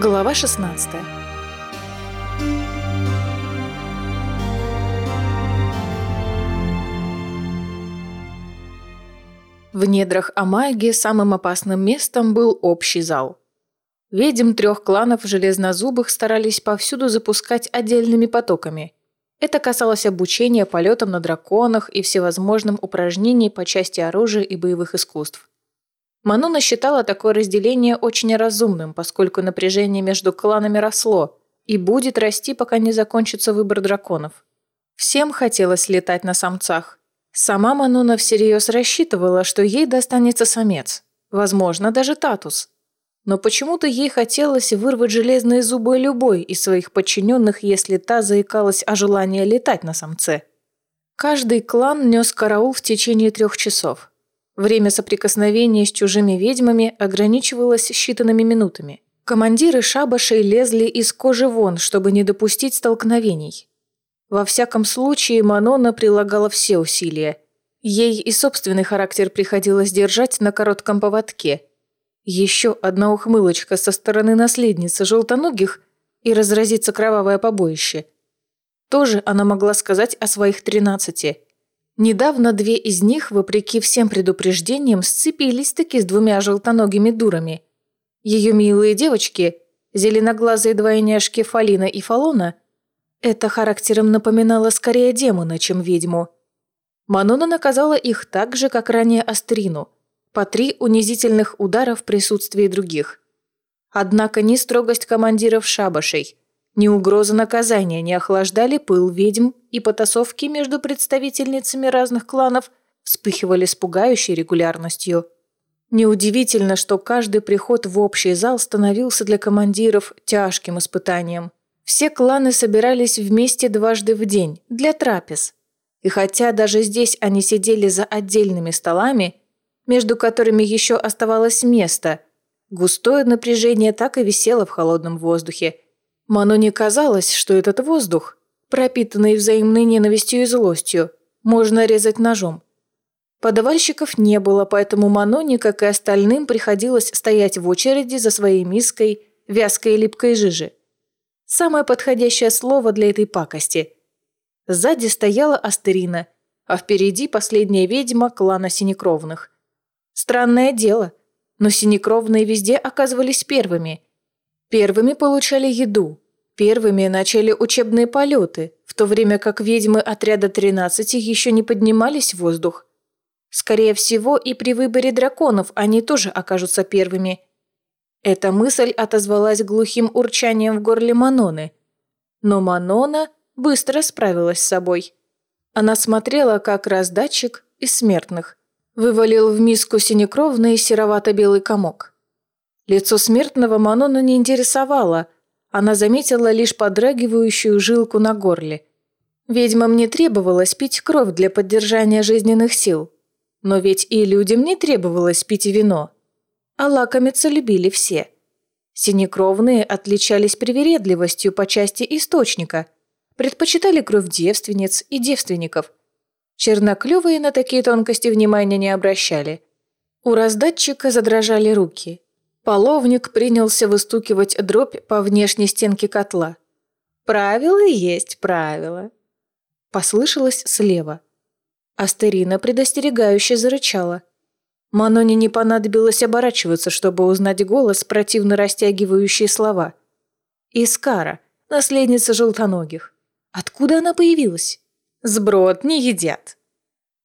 Глава 16 В недрах Амайги самым опасным местом был общий зал. Ведьм трех кланов железнозубых старались повсюду запускать отдельными потоками. Это касалось обучения полетам на драконах и всевозможным упражнений по части оружия и боевых искусств. Мануна считала такое разделение очень разумным, поскольку напряжение между кланами росло и будет расти, пока не закончится выбор драконов. Всем хотелось летать на самцах. Сама Мануна всерьез рассчитывала, что ей достанется самец, возможно, даже татус. Но почему-то ей хотелось вырвать железные зубы любой из своих подчиненных, если та заикалась о желании летать на самце. Каждый клан нес караул в течение трех часов. Время соприкосновения с чужими ведьмами ограничивалось считанными минутами. Командиры шабашей лезли из кожи вон, чтобы не допустить столкновений. Во всяком случае, Манона прилагала все усилия. Ей и собственный характер приходилось держать на коротком поводке. Еще одна ухмылочка со стороны наследницы желтоногих и разразится кровавое побоище. Тоже она могла сказать о своих тринадцати – Недавно две из них, вопреки всем предупреждениям, сцепились-таки с двумя желтоногими дурами. Ее милые девочки, зеленоглазые двойняшки Фалина и Фалона, это характером напоминало скорее демона, чем ведьму. Манона наказала их так же, как ранее Астрину, по три унизительных удара в присутствии других. Однако ни строгость командиров шабашей – ни угроза наказания не охлаждали пыл ведьм, и потасовки между представительницами разных кланов вспыхивали с пугающей регулярностью. Неудивительно, что каждый приход в общий зал становился для командиров тяжким испытанием. Все кланы собирались вместе дважды в день, для трапез. И хотя даже здесь они сидели за отдельными столами, между которыми еще оставалось место, густое напряжение так и висело в холодном воздухе – Маноне казалось, что этот воздух, пропитанный взаимной ненавистью и злостью, можно резать ножом. Подавальщиков не было, поэтому Маноне, как и остальным, приходилось стоять в очереди за своей миской вязкой и липкой жижи. Самое подходящее слово для этой пакости. Сзади стояла Астерина, а впереди последняя ведьма клана Синекровных. Странное дело, но Синекровные везде оказывались первыми – Первыми получали еду, первыми начали учебные полеты, в то время как ведьмы отряда 13 еще не поднимались в воздух. Скорее всего, и при выборе драконов они тоже окажутся первыми. Эта мысль отозвалась глухим урчанием в горле Маноны. Но Манона быстро справилась с собой. Она смотрела, как раздатчик из смертных вывалил в миску синекровный серовато-белый комок. Лицо смертного Манона не интересовало. Она заметила лишь подрагивающую жилку на горле. Ведьмам не требовалось пить кровь для поддержания жизненных сил. Но ведь и людям не требовалось пить вино. А лакомиться любили все. Синекровные отличались привередливостью по части источника. Предпочитали кровь девственниц и девственников. Черноклювые на такие тонкости внимания не обращали. У раздатчика задрожали руки – Половник принялся выстукивать дробь по внешней стенке котла. «Правило есть правило», — послышалось слева. Астерина предостерегающе зарычала. Маноне не понадобилось оборачиваться, чтобы узнать голос, противно растягивающие слова. «Искара, наследница желтоногих. Откуда она появилась?» «Сброд не едят»,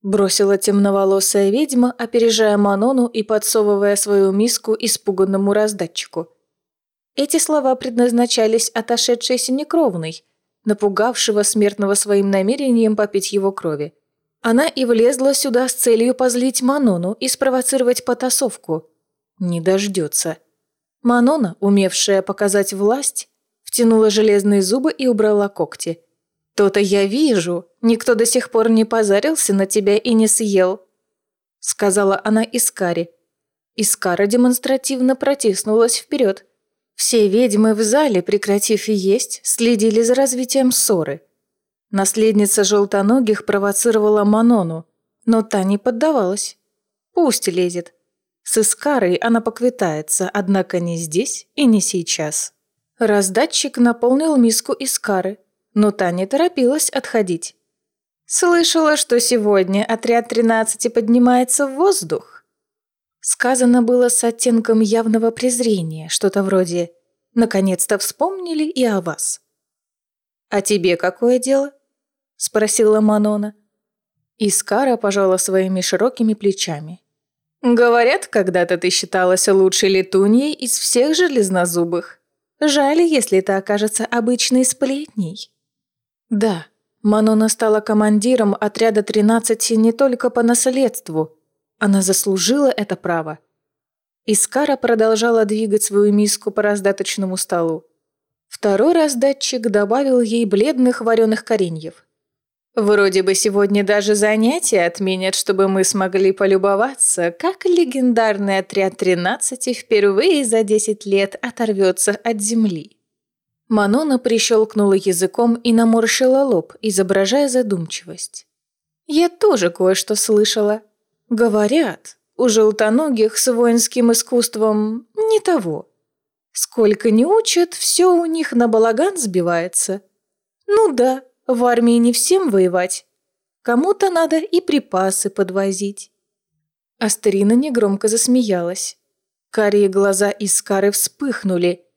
Бросила темноволосая ведьма, опережая Манону и подсовывая свою миску испуганному раздатчику. Эти слова предназначались отошедшей синекровной, напугавшего смертного своим намерением попить его крови. Она и влезла сюда с целью позлить Манону и спровоцировать потасовку. Не дождется. Манона, умевшая показать власть, втянула железные зубы и убрала когти – «То-то я вижу. Никто до сих пор не позарился на тебя и не съел», — сказала она Искаре. Искара демонстративно протиснулась вперед. Все ведьмы в зале, прекратив есть, следили за развитием ссоры. Наследница желтоногих провоцировала Манону, но та не поддавалась. Пусть лезет. С Искарой она поквитается, однако не здесь и не сейчас. Раздатчик наполнил миску из кары, но та не торопилась отходить. «Слышала, что сегодня отряд 13 поднимается в воздух?» Сказано было с оттенком явного презрения, что-то вроде «наконец-то вспомнили и о вас». «А тебе какое дело?» – спросила Манона. Искара пожала своими широкими плечами. «Говорят, когда-то ты считалась лучшей летуньей из всех железнозубых. Жаль, если это окажется обычной сплетней». Да, Манона стала командиром отряда 13 не только по наследству. Она заслужила это право. Искара продолжала двигать свою миску по раздаточному столу. Второй раздатчик добавил ей бледных вареных кореньев. Вроде бы сегодня даже занятия отменят, чтобы мы смогли полюбоваться, как легендарный отряд 13 впервые за 10 лет оторвется от земли. Манона прищелкнула языком и наморщила лоб, изображая задумчивость. «Я тоже кое-что слышала. Говорят, у желтоногих с воинским искусством не того. Сколько не учат, все у них на балаган сбивается. Ну да, в армии не всем воевать. Кому-то надо и припасы подвозить. Астерина негромко засмеялась. Карие глаза Искары вспыхнули.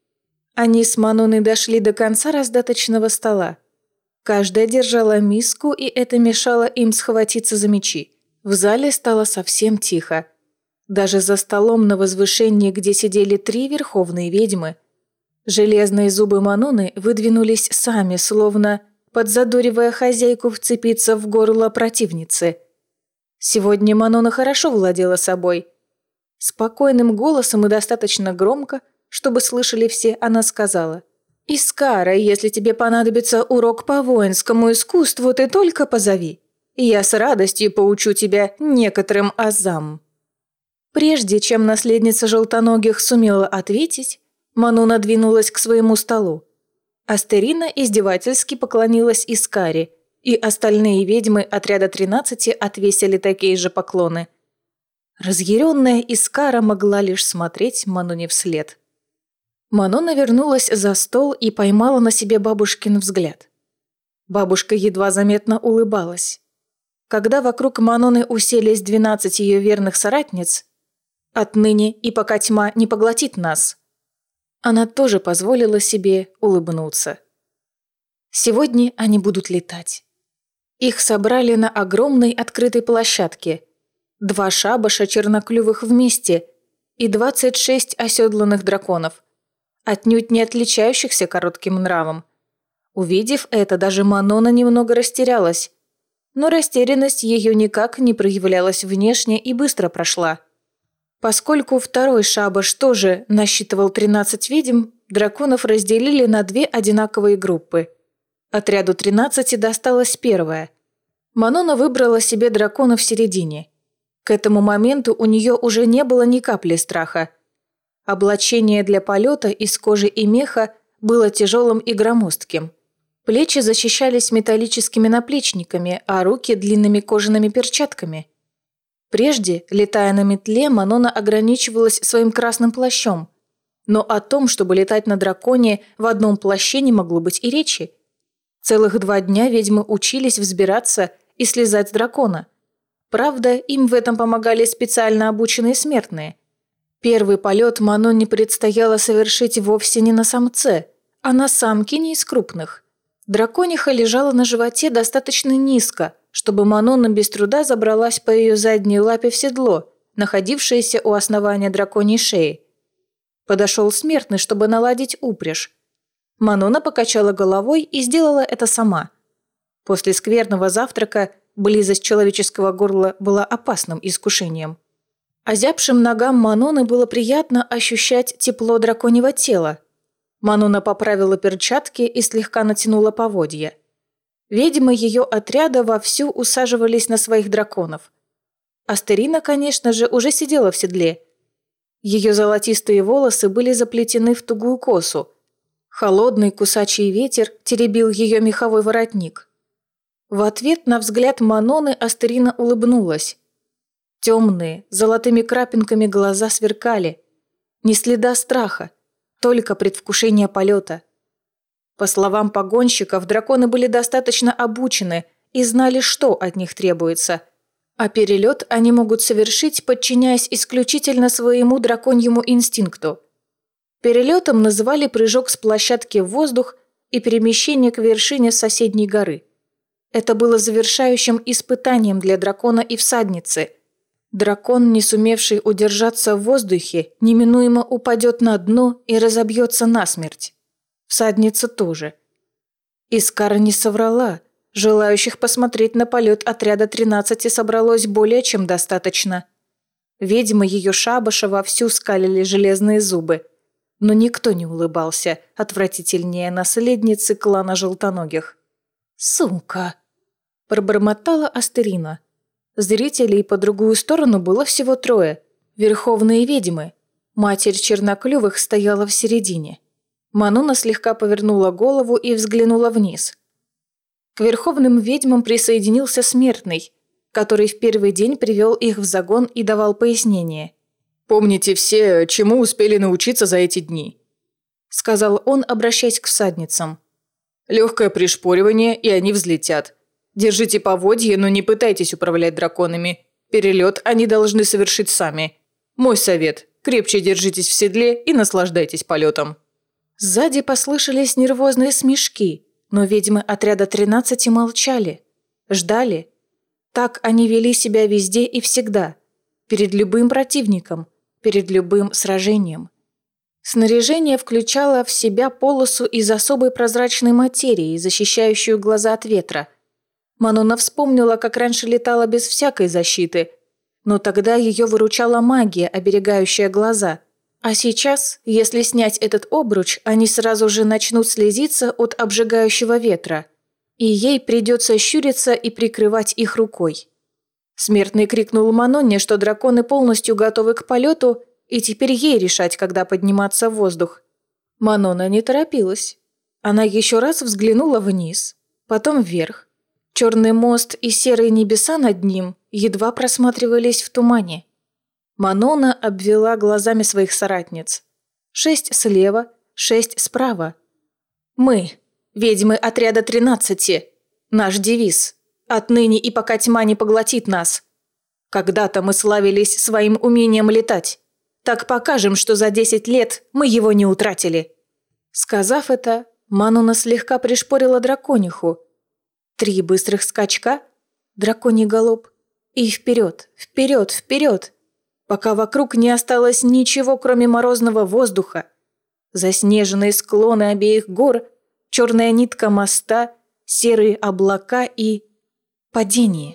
Они с Маноной дошли до конца раздаточного стола. Каждая держала миску, и это мешало им схватиться за мечи. В зале стало совсем тихо. Даже за столом на возвышении, где сидели три верховные ведьмы, железные зубы Маноны выдвинулись сами, словно подзадоривая хозяйку вцепиться в горло противницы. Сегодня Манона хорошо владела собой. Спокойным голосом и достаточно громко, чтобы слышали все, она сказала. «Искара, если тебе понадобится урок по воинскому искусству, ты только позови. Я с радостью поучу тебя некоторым азам». Прежде чем наследница желтоногих сумела ответить, Манона двинулась к своему столу. Астерина издевательски поклонилась Искаре, и остальные ведьмы отряда 13 отвесили такие же поклоны. Разъяренная Искара могла лишь смотреть Мануне вслед. Манона вернулась за стол и поймала на себе бабушкин взгляд. Бабушка едва заметно улыбалась. Когда вокруг Маноны уселись двенадцать ее верных соратниц, «Отныне и пока тьма не поглотит нас», она тоже позволила себе улыбнуться. Сегодня они будут летать. Их собрали на огромной открытой площадке. Два шабаша черноклювых вместе и 26 оседланных драконов, отнюдь не отличающихся коротким нравом. Увидев это, даже Манона немного растерялась. Но растерянность ее никак не проявлялась внешне и быстро прошла. Поскольку второй шабаш тоже насчитывал 13 ведьм, драконов разделили на две одинаковые группы. Отряду 13 досталась первая. Манона выбрала себе дракона в середине. К этому моменту у нее уже не было ни капли страха. Облачение для полета из кожи и меха было тяжелым и громоздким. Плечи защищались металлическими наплечниками, а руки – длинными кожаными перчатками – Прежде, летая на метле, Манона ограничивалась своим красным плащом. Но о том, чтобы летать на драконе, в одном плаще не могло быть и речи. Целых два дня ведьмы учились взбираться и слезать с дракона. Правда, им в этом помогали специально обученные смертные. Первый полет Маноне предстояло совершить вовсе не на самце, а на самке не из крупных. Дракониха лежала на животе достаточно низко – чтобы Манона без труда забралась по ее задней лапе в седло, находившееся у основания драконьей шеи. Подошел смертный, чтобы наладить упряжь. Манона покачала головой и сделала это сама. После скверного завтрака близость человеческого горла была опасным искушением. Озябшим ногам Маноны было приятно ощущать тепло драконьего тела. Манона поправила перчатки и слегка натянула поводья – Ведьмы ее отряда вовсю усаживались на своих драконов. Астерина, конечно же, уже сидела в седле. Ее золотистые волосы были заплетены в тугую косу. Холодный кусачий ветер теребил ее меховой воротник. В ответ на взгляд Маноны Астерина улыбнулась. Темные, золотыми крапинками глаза сверкали. Ни следа страха, только предвкушение полета. По словам погонщиков, драконы были достаточно обучены и знали, что от них требуется. А перелет они могут совершить, подчиняясь исключительно своему драконьему инстинкту. Перелетом называли прыжок с площадки в воздух и перемещение к вершине соседней горы. Это было завершающим испытанием для дракона и всадницы. Дракон, не сумевший удержаться в воздухе, неминуемо упадет на дно и разобьется насмерть. Всадница тоже. Искара не соврала. Желающих посмотреть на полет отряда 13 собралось более чем достаточно. Ведьмы ее шабаша вовсю скалили железные зубы. Но никто не улыбался, отвратительнее наследницы клана желтоногих. «Сука!» – пробормотала Астерина. Зрителей по другую сторону было всего трое. Верховные ведьмы. Матерь Черноклювых стояла в середине. Мануна слегка повернула голову и взглянула вниз. К верховным ведьмам присоединился смертный, который в первый день привел их в загон и давал пояснение. «Помните все, чему успели научиться за эти дни», – сказал он, обращаясь к всадницам. «Легкое пришпоривание, и они взлетят. Держите поводье, но не пытайтесь управлять драконами. Перелет они должны совершить сами. Мой совет – крепче держитесь в седле и наслаждайтесь полетом». Сзади послышались нервозные смешки, но ведьмы отряда 13 молчали, ждали. Так они вели себя везде и всегда, перед любым противником, перед любым сражением. Снаряжение включало в себя полосу из особой прозрачной материи, защищающую глаза от ветра – Мануна вспомнила, как раньше летала без всякой защиты, но тогда ее выручала магия, оберегающая глаза. А сейчас, если снять этот обруч, они сразу же начнут слезиться от обжигающего ветра, и ей придется щуриться и прикрывать их рукой. Смертный крикнул Маноне, что драконы полностью готовы к полету, и теперь ей решать, когда подниматься в воздух. Манона не торопилась. Она еще раз взглянула вниз, потом вверх, Черный мост и серые небеса над ним едва просматривались в тумане. Манона обвела глазами своих соратниц. Шесть слева, шесть справа. «Мы, ведьмы отряда тринадцати. Наш девиз. Отныне и пока тьма не поглотит нас. Когда-то мы славились своим умением летать. Так покажем, что за десять лет мы его не утратили». Сказав это, Мануна слегка пришпорила дракониху, Три быстрых скачка, драконий галоп, и вперед, вперед, вперед, пока вокруг не осталось ничего, кроме морозного воздуха. Заснеженные склоны обеих гор, черная нитка моста, серые облака и... падение.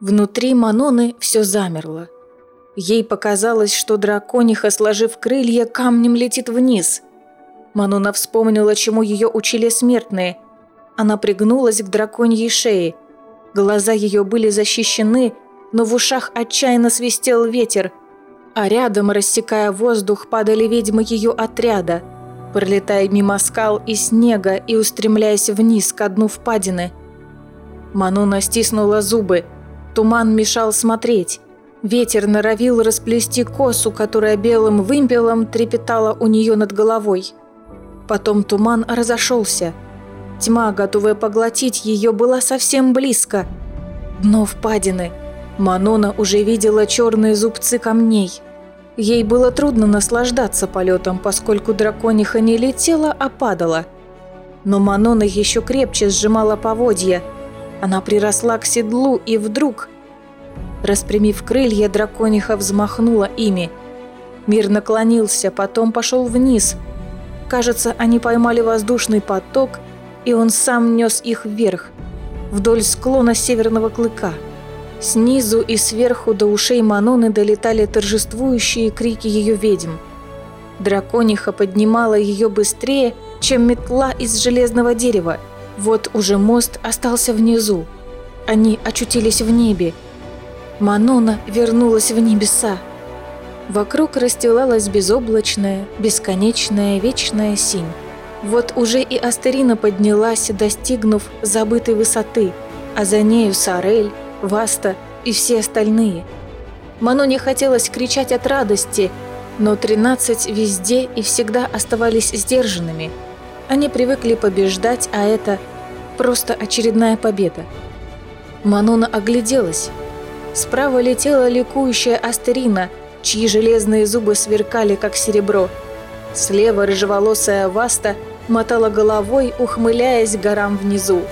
Внутри Маноны все замерло. Ей показалось, что дракониха, сложив крылья, камнем летит вниз. Манона вспомнила, чему ее учили смертные – она пригнулась к драконьей шее. Глаза ее были защищены, но в ушах отчаянно свистел ветер, а рядом, рассекая воздух, падали ведьмы ее отряда, пролетая мимо скал и снега и устремляясь вниз к дну впадины. Мануна стиснула зубы. Туман мешал смотреть. Ветер норовил расплести косу, которая белым вымпелом трепетала у нее над головой. Потом туман разошелся – Тьма, готовая поглотить ее, была совсем близко. Дно впадины. Манона уже видела черные зубцы камней. Ей было трудно наслаждаться полетом, поскольку дракониха не летела, а падала. Но Манона еще крепче сжимала поводья. Она приросла к седлу и вдруг... Распрямив крылья, дракониха взмахнула ими. Мир наклонился, потом пошел вниз. Кажется, они поймали воздушный поток и он сам нес их вверх, вдоль склона северного клыка. Снизу и сверху до ушей Маноны долетали торжествующие крики ее ведьм. Дракониха поднимала ее быстрее, чем метла из железного дерева. Вот уже мост остался внизу. Они очутились в небе. Манона вернулась в небеса. Вокруг расстилалась безоблачная, бесконечная, вечная синь. Вот уже и Астерина поднялась, достигнув забытой высоты, а за нею Сарель, Васта и все остальные. Маноне хотелось кричать от радости, Но тринадцать везде и всегда оставались сдержанными. Они привыкли побеждать, а это просто очередная победа. Манона огляделась. Справа летела ликующая Астерина, чьи железные зубы сверкали, как серебро. Слева рыжеволосая Васта мотала головой, ухмыляясь горам внизу.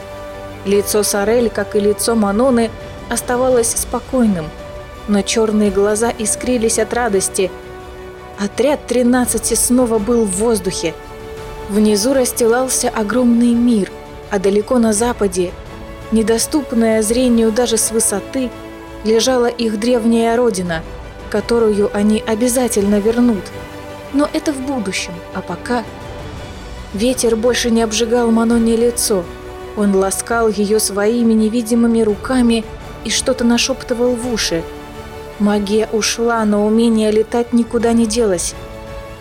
Лицо Сорель, как и лицо Маноны, оставалось спокойным, но черные глаза искрились от радости. Отряд 13 снова был в воздухе. Внизу расстилался огромный мир, а далеко на западе, недоступная зрению даже с высоты, лежала их древняя родина, которую они обязательно вернут. Но это в будущем, а пока... Ветер больше не обжигал Маноне лицо. Он ласкал ее своими невидимыми руками и что-то нашептывал в уши. Магия ушла, но умение летать никуда не делось.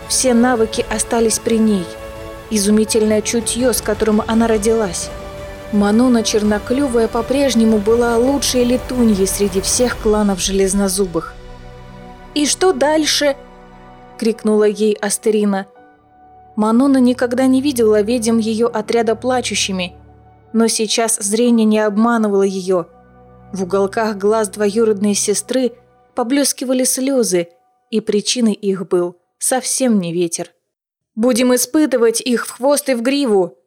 Все навыки остались при ней. Изумительное чутье, с которым она родилась. Манона Черноклювая по-прежнему была лучшей летуньей среди всех кланов Железнозубых. «И что дальше?» – крикнула ей Астерина. Манона никогда не видела ведьм ее отряда плачущими, но сейчас зрение не обманывало ее. В уголках глаз двоюродной сестры поблескивали слезы, и причиной их был совсем не ветер. «Будем испытывать их в хвост и в гриву!»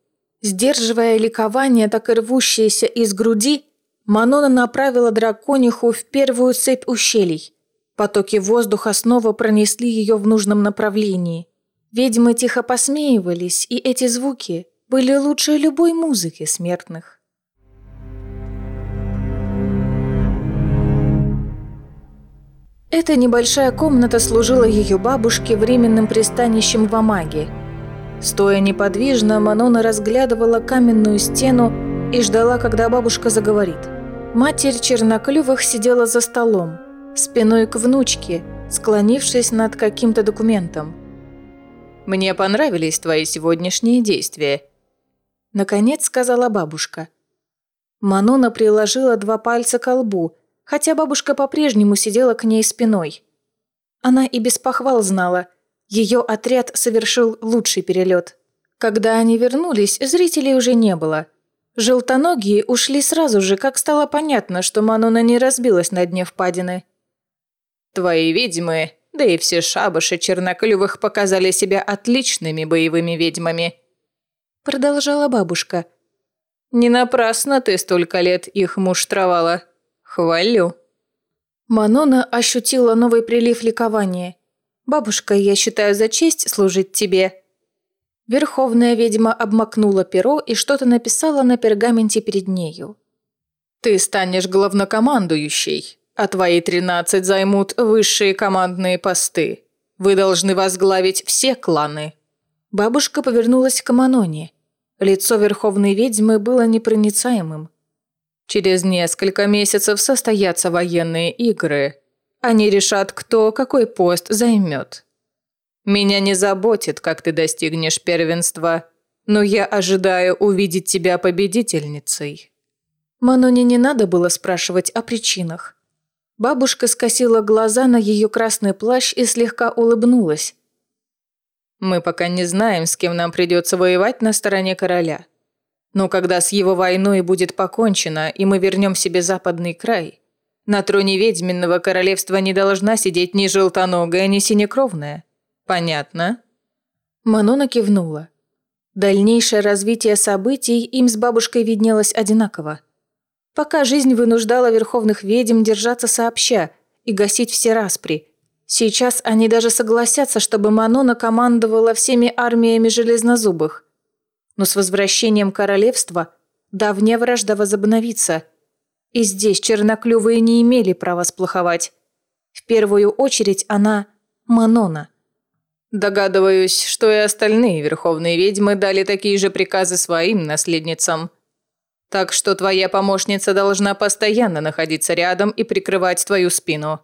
Сдерживая ликование, так и рвущееся из груди, Манона направила дракониху в первую цепь ущелий. Потоки воздуха снова пронесли ее в нужном направлении. Ведьмы тихо посмеивались, и эти звуки были лучше любой музыки смертных. Эта небольшая комната служила ее бабушке временным пристанищем в Амаге – Стоя неподвижно, Манона разглядывала каменную стену и ждала, когда бабушка заговорит. Матерь Черноклювых сидела за столом, спиной к внучке, склонившись над каким-то документом. «Мне понравились твои сегодняшние действия», – наконец сказала бабушка. Манона приложила два пальца к лбу, хотя бабушка по-прежнему сидела к ней спиной. Она и без похвал знала – ее отряд совершил лучший перелет. Когда они вернулись, зрителей уже не было. Желтоногие ушли сразу же, как стало понятно, что Мануна не разбилась на дне впадины. «Твои ведьмы, да и все шабаши черноклювых показали себя отличными боевыми ведьмами», продолжала бабушка. «Не напрасно ты столько лет их муштровала. Хвалю». Манона ощутила новый прилив ликования – «Бабушка, я считаю за честь служить тебе». Верховная ведьма обмакнула перо и что-то написала на пергаменте перед нею. «Ты станешь главнокомандующей, а твои тринадцать займут высшие командные посты. Вы должны возглавить все кланы». Бабушка повернулась к Маноне. Лицо Верховной ведьмы было непроницаемым. «Через несколько месяцев состоятся военные игры», они решат, кто какой пост займет. Меня не заботит, как ты достигнешь первенства, но я ожидаю увидеть тебя победительницей». Маноне не надо было спрашивать о причинах. Бабушка скосила глаза на ее красный плащ и слегка улыбнулась. «Мы пока не знаем, с кем нам придется воевать на стороне короля. Но когда с его войной будет покончено, и мы вернем себе западный край, на троне ведьминного королевства не должна сидеть ни желтоногая, ни синекровная. Понятно?» Манона кивнула. Дальнейшее развитие событий им с бабушкой виднелось одинаково. Пока жизнь вынуждала верховных ведьм держаться сообща и гасить все распри. Сейчас они даже согласятся, чтобы Манона командовала всеми армиями железнозубых. Но с возвращением королевства давняя вражда возобновится – и здесь черноклювые не имели права сплоховать. В первую очередь она Манона. Догадываюсь, что и остальные верховные ведьмы дали такие же приказы своим наследницам. Так что твоя помощница должна постоянно находиться рядом и прикрывать твою спину.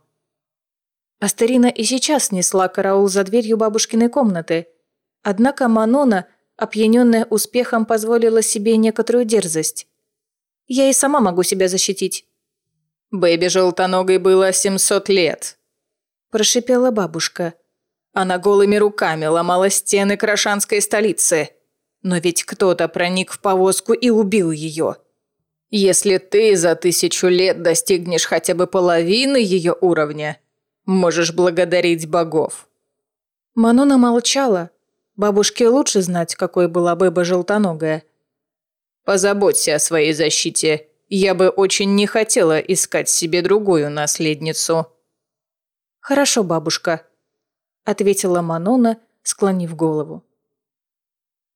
Астарина и сейчас несла караул за дверью бабушкиной комнаты. Однако Манона, опьяненная успехом, позволила себе некоторую дерзость. Я и сама могу себя защитить». «Бэби желтоногой было 700 лет», – прошипела бабушка. Она голыми руками ломала стены Крашанской столицы. Но ведь кто-то проник в повозку и убил ее. Если ты за тысячу лет достигнешь хотя бы половины ее уровня, можешь благодарить богов». Манона молчала. Бабушке лучше знать, какой была быба желтоногая. «Позаботься о своей защите. Я бы очень не хотела искать себе другую наследницу». «Хорошо, бабушка», – ответила Манона, склонив голову.